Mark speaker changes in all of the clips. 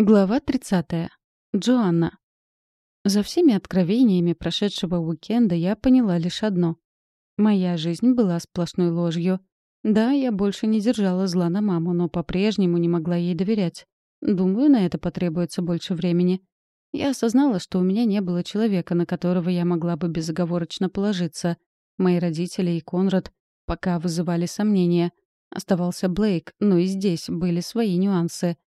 Speaker 1: Глава 30. Джоанна. За всеми откровениями прошедшего уикенда я поняла лишь одно. Моя жизнь была сплошной ложью. Да, я больше не держала зла на маму, но по-прежнему не могла ей доверять. Думаю, на это потребуется больше времени. Я осознала, что у меня не было человека, на которого я могла бы безоговорочно положиться. Мои родители и Конрад пока вызывали сомнения. Оставался Блейк, но и здесь были свои нюансы —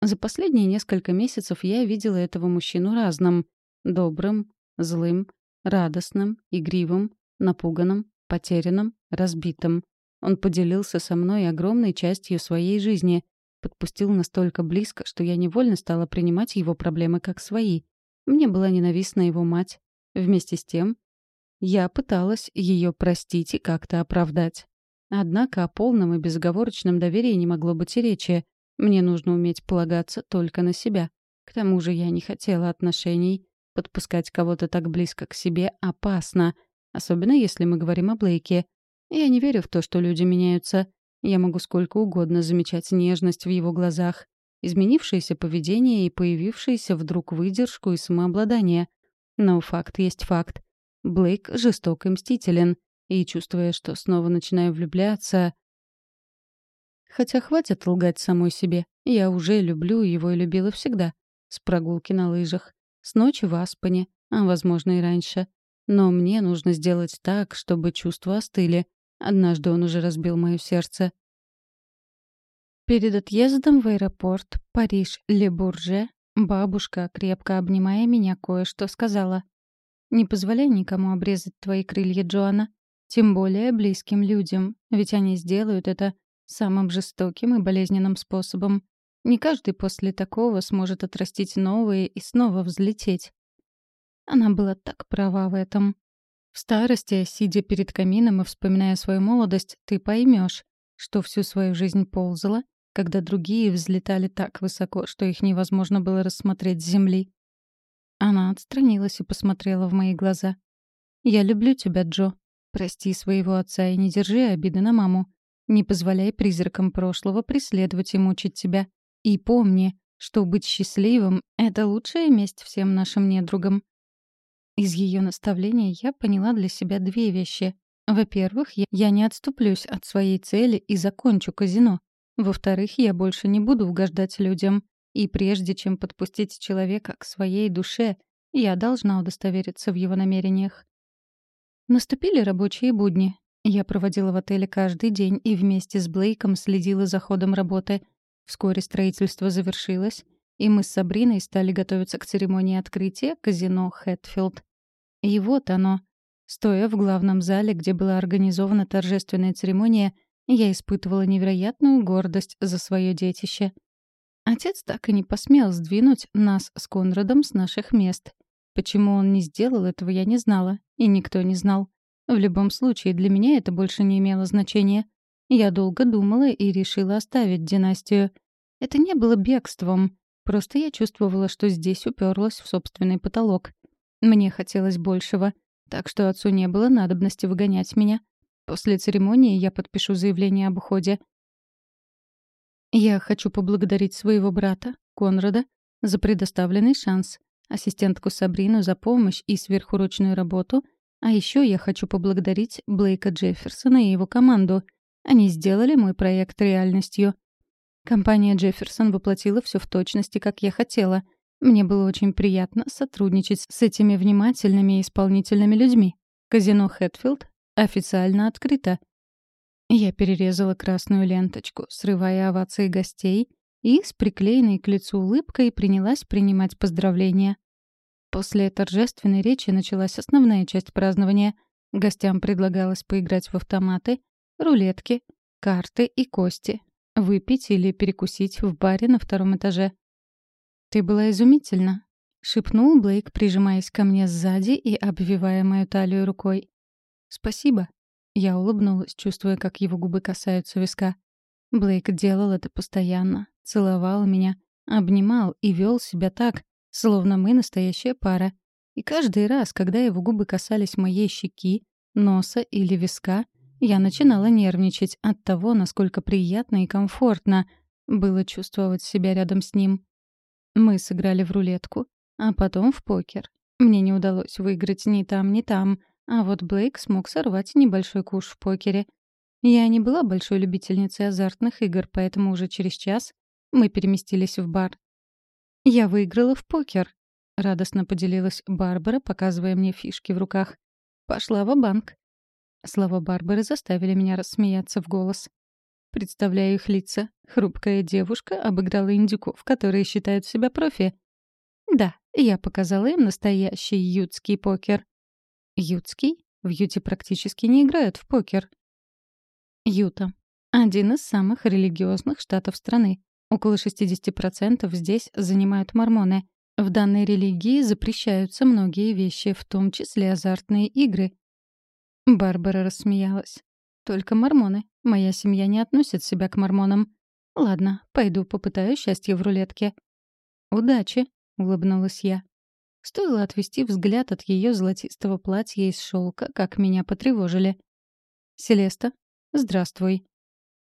Speaker 1: за последние несколько месяцев я видела этого мужчину разным. Добрым, злым, радостным, игривым, напуганным, потерянным, разбитым. Он поделился со мной огромной частью своей жизни, подпустил настолько близко, что я невольно стала принимать его проблемы как свои. Мне была ненавистна его мать. Вместе с тем, я пыталась ее простить и как-то оправдать. Однако о полном и безоговорочном доверии не могло быть и речи. Мне нужно уметь полагаться только на себя. К тому же я не хотела отношений. Подпускать кого-то так близко к себе опасно, особенно если мы говорим о Блейке. Я не верю в то, что люди меняются. Я могу сколько угодно замечать нежность в его глазах, изменившееся поведение и появившееся вдруг выдержку и самообладание. Но факт есть факт. Блейк жесток и мстителен, и, чувствуя, что снова начинаю влюбляться, Хотя хватит лгать самой себе. Я уже люблю его и любила всегда. С прогулки на лыжах, с ночи в Аспане, а, возможно, и раньше. Но мне нужно сделать так, чтобы чувства остыли. Однажды он уже разбил мое сердце. Перед отъездом в аэропорт Париж-Ле-Бурже бабушка, крепко обнимая меня, кое-что сказала. «Не позволяй никому обрезать твои крылья, Джоанна. Тем более близким людям, ведь они сделают это самым жестоким и болезненным способом. Не каждый после такого сможет отрастить новые и снова взлететь. Она была так права в этом. В старости, сидя перед камином и вспоминая свою молодость, ты поймешь, что всю свою жизнь ползала, когда другие взлетали так высоко, что их невозможно было рассмотреть с земли. Она отстранилась и посмотрела в мои глаза. «Я люблю тебя, Джо. Прости своего отца и не держи обиды на маму. Не позволяй призракам прошлого преследовать и мучить тебя. И помни, что быть счастливым — это лучшая месть всем нашим недругам. Из ее наставления я поняла для себя две вещи. Во-первых, я не отступлюсь от своей цели и закончу казино. Во-вторых, я больше не буду угождать людям. И прежде чем подпустить человека к своей душе, я должна удостовериться в его намерениях. Наступили рабочие будни. Я проводила в отеле каждый день и вместе с Блейком следила за ходом работы. Вскоре строительство завершилось, и мы с Сабриной стали готовиться к церемонии открытия казино «Хэтфилд». И вот оно. Стоя в главном зале, где была организована торжественная церемония, я испытывала невероятную гордость за свое детище. Отец так и не посмел сдвинуть нас с Конрадом с наших мест. Почему он не сделал этого, я не знала, и никто не знал. В любом случае, для меня это больше не имело значения. Я долго думала и решила оставить династию. Это не было бегством. Просто я чувствовала, что здесь уперлась в собственный потолок. Мне хотелось большего, так что отцу не было надобности выгонять меня. После церемонии я подпишу заявление об уходе. Я хочу поблагодарить своего брата, Конрада, за предоставленный шанс, ассистентку Сабрину за помощь и сверхурочную работу — а еще я хочу поблагодарить Блейка Джефферсона и его команду. Они сделали мой проект реальностью. Компания Джефферсон воплотила все в точности, как я хотела. Мне было очень приятно сотрудничать с этими внимательными и исполнительными людьми. Казино Хэтфилд официально открыто. Я перерезала красную ленточку, срывая овации гостей, и с приклеенной к лицу улыбкой принялась принимать поздравления. После торжественной речи началась основная часть празднования. Гостям предлагалось поиграть в автоматы, рулетки, карты и кости, выпить или перекусить в баре на втором этаже. «Ты была изумительна», — шепнул Блейк, прижимаясь ко мне сзади и обвивая мою талию рукой. «Спасибо». Я улыбнулась, чувствуя, как его губы касаются виска. Блейк делал это постоянно, целовал меня, обнимал и вел себя так, словно мы настоящая пара. И каждый раз, когда его губы касались моей щеки, носа или виска, я начинала нервничать от того, насколько приятно и комфортно было чувствовать себя рядом с ним. Мы сыграли в рулетку, а потом в покер. Мне не удалось выиграть ни там, ни там, а вот Блейк смог сорвать небольшой куш в покере. Я не была большой любительницей азартных игр, поэтому уже через час мы переместились в бар. «Я выиграла в покер», — радостно поделилась Барбара, показывая мне фишки в руках. «Пошла в банк Слова Барбары заставили меня рассмеяться в голос. Представляю их лица. Хрупкая девушка обыграла индюков, которые считают себя профи. Да, я показала им настоящий ютский покер. Ютский? В Юте практически не играют в покер. Юта. Один из самых религиозных штатов страны. Около 60% здесь занимают мормоны. В данной религии запрещаются многие вещи, в том числе азартные игры. Барбара рассмеялась. «Только мормоны. Моя семья не относит себя к мормонам. Ладно, пойду попытаю счастье в рулетке». «Удачи», — улыбнулась я. Стоило отвести взгляд от ее золотистого платья из шелка, как меня потревожили. «Селеста, здравствуй».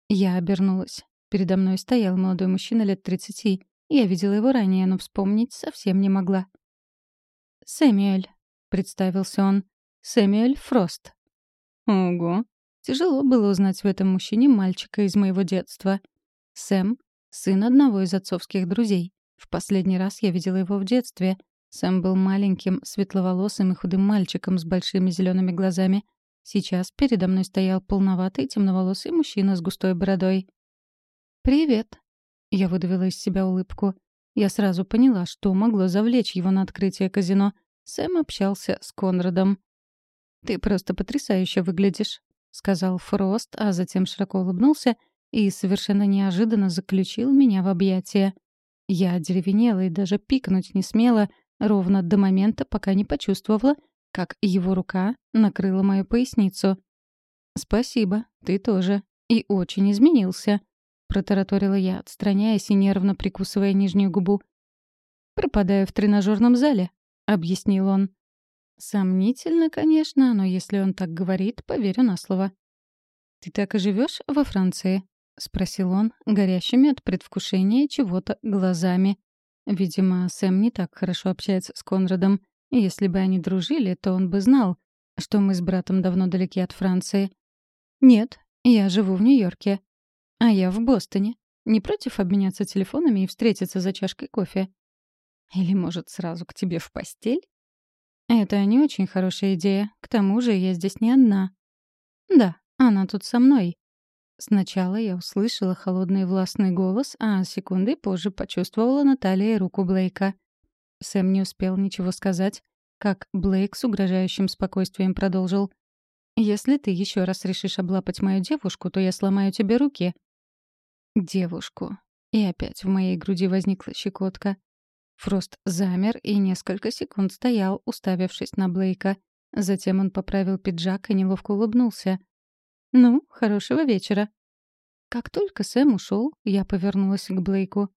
Speaker 1: Я обернулась. Передо мной стоял молодой мужчина лет тридцати. Я видела его ранее, но вспомнить совсем не могла. «Сэмюэль», — представился он. «Сэмюэль Фрост». Ого. Тяжело было узнать в этом мужчине мальчика из моего детства. Сэм — сын одного из отцовских друзей. В последний раз я видела его в детстве. Сэм был маленьким, светловолосым и худым мальчиком с большими зелеными глазами. Сейчас передо мной стоял полноватый темноволосый мужчина с густой бородой. «Привет». Я выдавила из себя улыбку. Я сразу поняла, что могло завлечь его на открытие казино. Сэм общался с Конрадом. «Ты просто потрясающе выглядишь», — сказал Фрост, а затем широко улыбнулся и совершенно неожиданно заключил меня в объятия. Я деревенела и даже пикнуть не смела, ровно до момента, пока не почувствовала, как его рука накрыла мою поясницу. «Спасибо, ты тоже. И очень изменился», — протараторила я, отстраняясь и нервно прикусывая нижнюю губу. «Пропадаю в тренажерном зале», — объяснил он. Сомнительно, конечно, но если он так говорит, поверю на слово. «Ты так и живешь во Франции?» — спросил он, горящими от предвкушения чего-то глазами. Видимо, Сэм не так хорошо общается с Конрадом. Если бы они дружили, то он бы знал, что мы с братом давно далеки от Франции. «Нет, я живу в Нью-Йорке. А я в Бостоне. Не против обменяться телефонами и встретиться за чашкой кофе? Или, может, сразу к тебе в постель?» Это не очень хорошая идея. К тому же я здесь не одна. Да, она тут со мной. Сначала я услышала холодный властный голос, а секунды позже почувствовала на руку Блейка. Сэм не успел ничего сказать, как Блейк с угрожающим спокойствием продолжил. «Если ты еще раз решишь облапать мою девушку, то я сломаю тебе руки». «Девушку». И опять в моей груди возникла щекотка. Фрост замер и несколько секунд стоял, уставившись на Блейка. Затем он поправил пиджак и неловко улыбнулся. «Ну, хорошего вечера». Как только Сэм ушел, я повернулась к Блейку.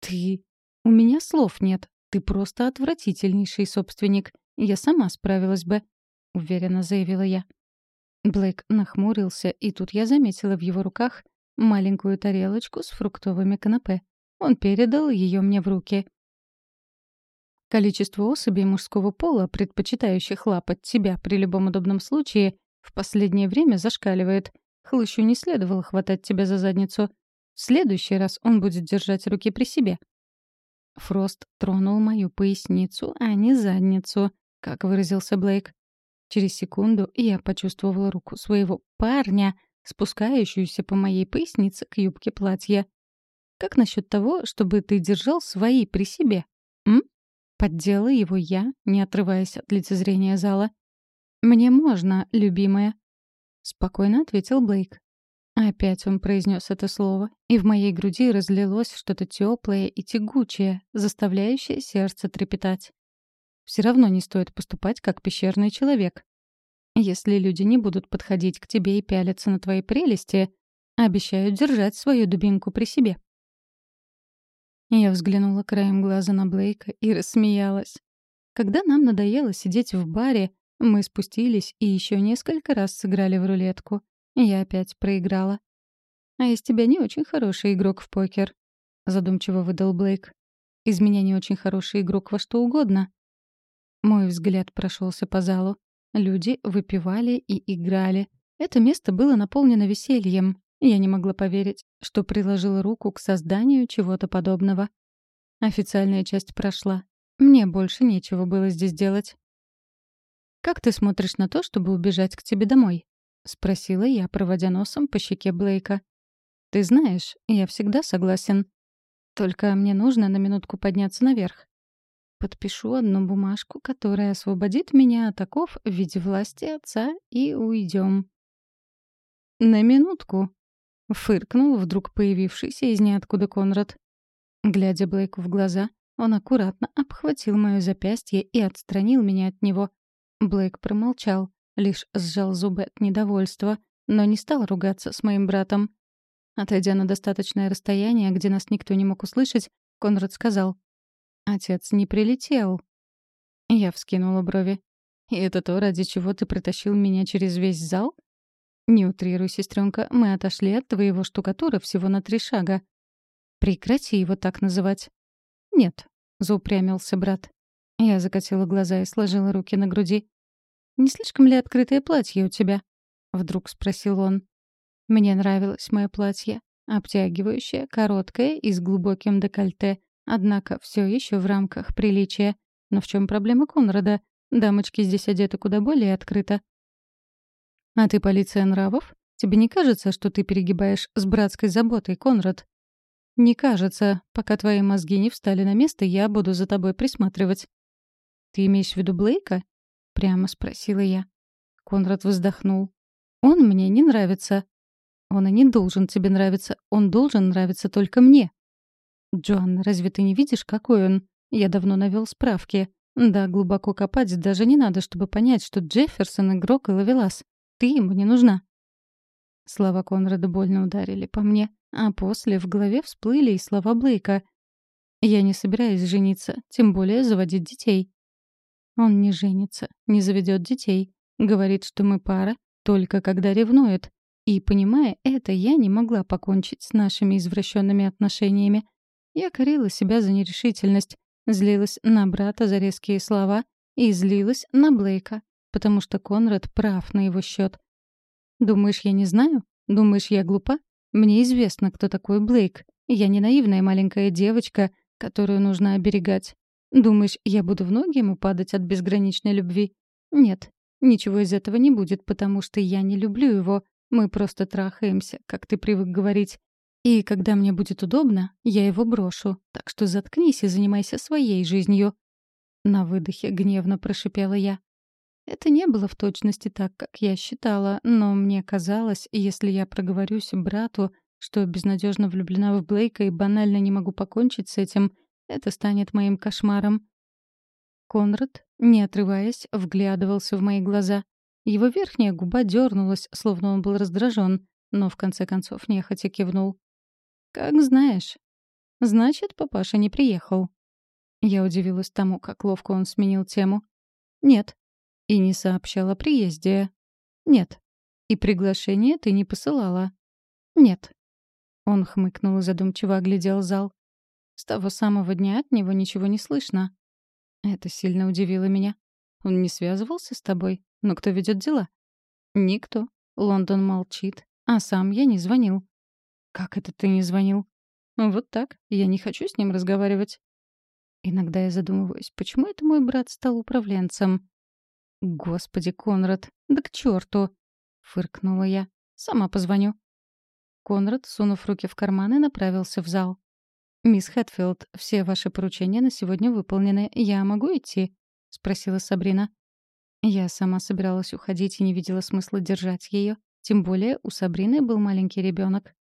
Speaker 1: «Ты... У меня слов нет. Ты просто отвратительнейший собственник. Я сама справилась бы», — уверенно заявила я. Блейк нахмурился, и тут я заметила в его руках маленькую тарелочку с фруктовыми канапе. Он передал ее мне в руки. Количество особей мужского пола, предпочитающих лапать тебя при любом удобном случае, в последнее время зашкаливает. Хлыщу не следовало хватать тебя за задницу. В следующий раз он будет держать руки при себе. Фрост тронул мою поясницу, а не задницу, как выразился Блейк. Через секунду я почувствовала руку своего парня, спускающуюся по моей пояснице к юбке платья. Как насчет того, чтобы ты держал свои при себе? М? Поддела его я, не отрываясь от лицезрения зала. «Мне можно, любимая», — спокойно ответил Блейк. Опять он произнес это слово, и в моей груди разлилось что-то теплое и тягучее, заставляющее сердце трепетать. Все равно не стоит поступать как пещерный человек. Если люди не будут подходить к тебе и пялиться на твои прелести, обещают держать свою дубинку при себе. Я взглянула краем глаза на Блейка и рассмеялась. Когда нам надоело сидеть в баре, мы спустились и еще несколько раз сыграли в рулетку. Я опять проиграла. «А из тебя не очень хороший игрок в покер», — задумчиво выдал Блейк. Из меня не очень хороший игрок во что угодно. Мой взгляд прошелся по залу. Люди выпивали и играли. Это место было наполнено весельем. Я не могла поверить, что приложила руку к созданию чего-то подобного. Официальная часть прошла. Мне больше нечего было здесь делать. «Как ты смотришь на то, чтобы убежать к тебе домой?» — спросила я, проводя носом по щеке Блейка. «Ты знаешь, я всегда согласен. Только мне нужно на минутку подняться наверх. Подпишу одну бумажку, которая освободит меня от оков в виде власти отца, и уйдем. «На минутку», — фыркнул вдруг появившийся из ниоткуда Конрад. Глядя Блейку в глаза, он аккуратно обхватил моё запястье и отстранил меня от него. Блейк промолчал, лишь сжал зубы от недовольства, но не стал ругаться с моим братом. Отойдя на достаточное расстояние, где нас никто не мог услышать, Конрад сказал. «Отец не прилетел». Я вскинула брови. «И это то, ради чего ты притащил меня через весь зал?» «Не утрируй, сестренка, мы отошли от твоего штукатура всего на три шага». «Прекрати его так называть». «Нет», — заупрямился брат. Я закатила глаза и сложила руки на груди. «Не слишком ли открытое платье у тебя?» — вдруг спросил он. Мне нравилось мое платье. Обтягивающее, короткое и с глубоким декольте. Однако все еще в рамках приличия. Но в чем проблема Конрада? Дамочки здесь одеты куда более открыто. «А ты полиция нравов? Тебе не кажется, что ты перегибаешь с братской заботой, Конрад?» «Не кажется. Пока твои мозги не встали на место, я буду за тобой присматривать». «Ты имеешь в виду Блейка?» — прямо спросила я. Конрад вздохнул. «Он мне не нравится. Он и не должен тебе нравиться. Он должен нравиться только мне. Джоан, разве ты не видишь, какой он? Я давно навел справки. Да, глубоко копать даже не надо, чтобы понять, что Джефферсон — игрок и ловелас. Ты ему не нужна. Слова Конрада больно ударили по мне, а после в голове всплыли и слова Блейка. «Я не собираюсь жениться, тем более заводить детей». Он не женится, не заведет детей. Говорит, что мы пара, только когда ревнует. И, понимая это, я не могла покончить с нашими извращенными отношениями. Я корила себя за нерешительность, злилась на брата за резкие слова и злилась на Блейка, потому что Конрад прав на его счет. «Думаешь, я не знаю? Думаешь, я глупа? Мне известно, кто такой Блейк. Я не наивная маленькая девочка, которую нужно оберегать. Думаешь, я буду в ноги ему падать от безграничной любви? Нет, ничего из этого не будет, потому что я не люблю его, мы просто трахаемся, как ты привык говорить. И когда мне будет удобно, я его брошу. Так что заткнись и занимайся своей жизнью». На выдохе гневно прошипела я. Это не было в точности так, как я считала, но мне казалось, если я проговорюсь брату, что безнадежно влюблена в Блейка и банально не могу покончить с этим, это станет моим кошмаром. Конрад, не отрываясь, вглядывался в мои глаза. Его верхняя губа дернулась, словно он был раздражен, но в конце концов нехотя кивнул. «Как знаешь. Значит, папаша не приехал». Я удивилась тому, как ловко он сменил тему. «Нет». И не сообщал о приезде. «Нет». И приглашение ты не посылала. «Нет». Он хмыкнул и задумчиво оглядел зал. С того самого дня от него ничего не слышно. Это сильно удивило меня. Он не связывался с тобой? Но кто ведет дела? Никто. Лондон молчит. А сам я не звонил. Как это ты не звонил? Вот так. Я не хочу с ним разговаривать. Иногда я задумываюсь, почему это мой брат стал управленцем? Господи, Конрад, да к черту! Фыркнула я. Сама позвоню. Конрад, сунув руки в карманы, направился в зал. «Мисс Хэтфилд, все ваши поручения на сегодня выполнены. Я могу идти?» — спросила Сабрина. Я сама собиралась уходить и не видела смысла держать ее. Тем более у Сабрины был маленький ребенок.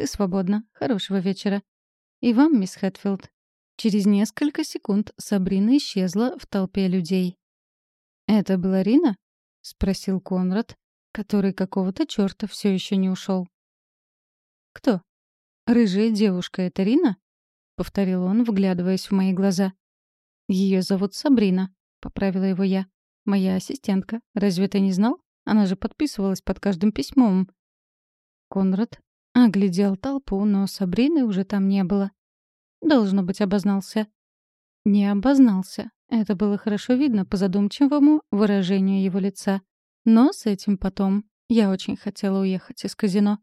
Speaker 1: «Ты свободна. Хорошего вечера». «И вам, мисс Хэтфилд». Через несколько секунд Сабрина исчезла в толпе людей. «Это была Рина?» — спросил Конрад, который какого-то черта все еще не ушел. «Кто?» «Рыжая девушка — это Рина?» — повторил он, вглядываясь в мои глаза. «Ее зовут Сабрина», — поправила его я. Моя ассистентка. Разве ты не знал? Она же подписывалась под каждым письмом. Конрад оглядел толпу, но Сабрины уже там не было. Должно быть, обознался. Не обознался. Это было хорошо видно по задумчивому выражению его лица. Но с этим потом. Я очень хотела уехать из казино.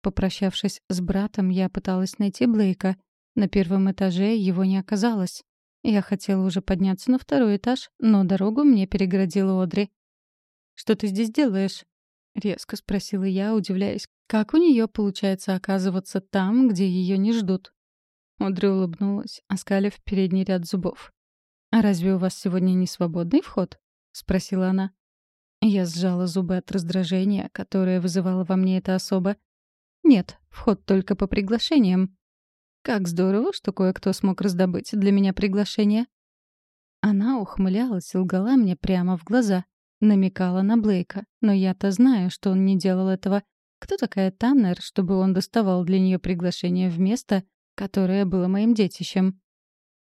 Speaker 1: Попрощавшись с братом, я пыталась найти Блейка. На первом этаже его не оказалось. Я хотела уже подняться на второй этаж, но дорогу мне перегородила Одри. «Что ты здесь делаешь?» — резко спросила я, удивляясь, как у нее получается оказываться там, где ее не ждут. Одри улыбнулась, оскалив передний ряд зубов. «А разве у вас сегодня не свободный вход?» — спросила она. Я сжала зубы от раздражения, которое вызывало во мне эта особа. «Нет, вход только по приглашениям». «Как здорово, что кое-кто смог раздобыть для меня приглашение». Она ухмылялась и лгала мне прямо в глаза, намекала на Блейка, но я-то знаю, что он не делал этого. Кто такая Таннер, чтобы он доставал для нее приглашение в место, которое было моим детищем?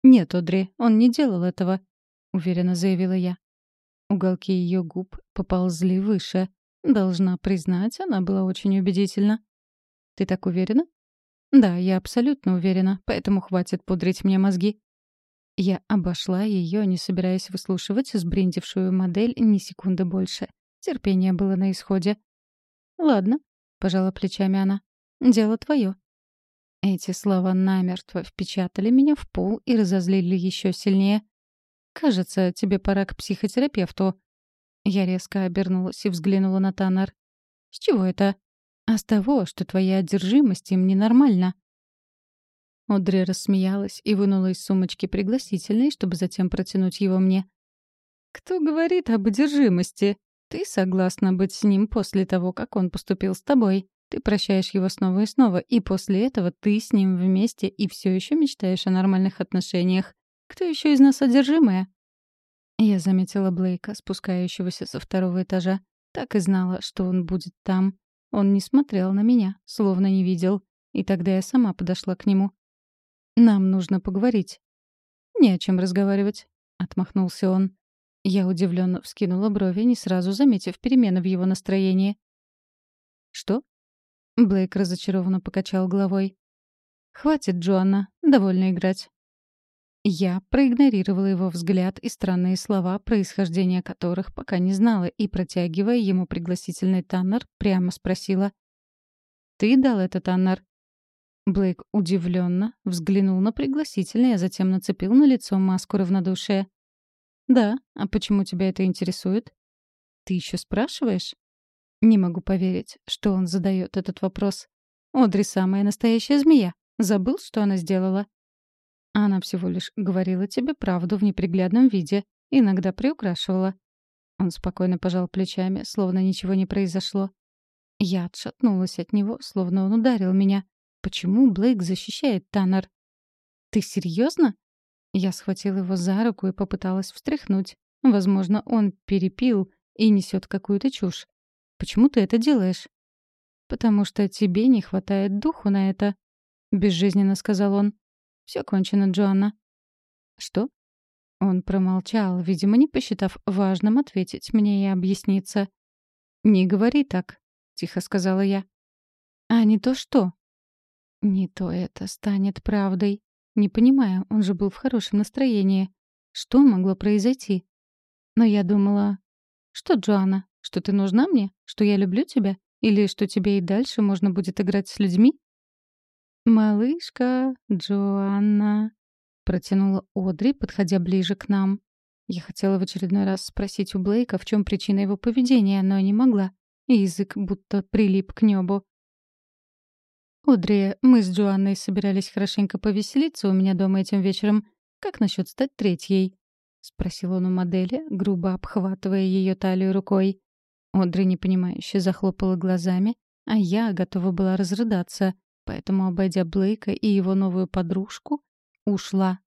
Speaker 1: «Нет, Одри, он не делал этого», — уверенно заявила я. Уголки ее губ поползли выше. Должна признать, она была очень убедительна. «Ты так уверена?» «Да, я абсолютно уверена, поэтому хватит пудрить мне мозги». Я обошла ее, не собираясь выслушивать сбриндившую модель ни секунды больше. Терпение было на исходе. «Ладно», — пожала плечами она. «Дело твое». Эти слова намертво впечатали меня в пол и разозлили еще сильнее. «Кажется, тебе пора к психотерапевту». Я резко обернулась и взглянула на Таннер. «С чего это?» «А с того, что твоя одержимость им ненормальна». Одри рассмеялась и вынула из сумочки пригласительный, чтобы затем протянуть его мне. «Кто говорит об одержимости? Ты согласна быть с ним после того, как он поступил с тобой. Ты прощаешь его снова и снова, и после этого ты с ним вместе и все еще мечтаешь о нормальных отношениях. Кто еще из нас одержимая?» Я заметила Блейка, спускающегося со второго этажа. Так и знала, что он будет там. Он не смотрел на меня, словно не видел. И тогда я сама подошла к нему. «Нам нужно поговорить». «Не о чем разговаривать», — отмахнулся он. Я удивленно вскинула брови, не сразу заметив перемены в его настроении. «Что?» Блейк разочарованно покачал головой. «Хватит, Джоанна, довольно играть. Я проигнорировала его взгляд и странные слова, происхождения которых пока не знала, и, протягивая ему пригласительный Таннер, прямо спросила. «Ты дал это, Таннер?» Блейк удивленно взглянул на пригласительный, а затем нацепил на лицо маску равнодушия. «Да, а почему тебя это интересует?» «Ты еще спрашиваешь?» Не могу поверить, что он задает этот вопрос. Одри самая настоящая змея. Забыл, что она сделала? Она всего лишь говорила тебе правду в неприглядном виде, иногда приукрашивала. Он спокойно пожал плечами, словно ничего не произошло. Я отшатнулась от него, словно он ударил меня. Почему Блейк защищает Таннер? «Ты серьезно? Я схватила его за руку и попыталась встряхнуть. Возможно, он перепил и несет какую-то чушь. «Почему ты это делаешь?» «Потому что тебе не хватает духу на это», — безжизненно сказал он. Все кончено, Джоанна». «Что?» Он промолчал, видимо, не посчитав важным ответить мне и объясниться. «Не говори так», — тихо сказала я. «А не то что?» «Не то это станет правдой. Не понимаю, он же был в хорошем настроении. Что могло произойти?» Но я думала... «Что, Джоанна, что ты нужна мне? Что я люблю тебя? Или что тебе и дальше можно будет играть с людьми?» «Малышка Джоанна», — протянула Одри, подходя ближе к нам. Я хотела в очередной раз спросить у Блейка, в чем причина его поведения, но не могла. Язык будто прилип к небу. «Одри, мы с Джоанной собирались хорошенько повеселиться у меня дома этим вечером. Как насчет стать третьей?» — спросил он у модели, грубо обхватывая ее талию рукой. Одри непонимающе захлопала глазами, а я готова была разрыдаться. Поэтому, обойдя Блейка и его новую подружку, ушла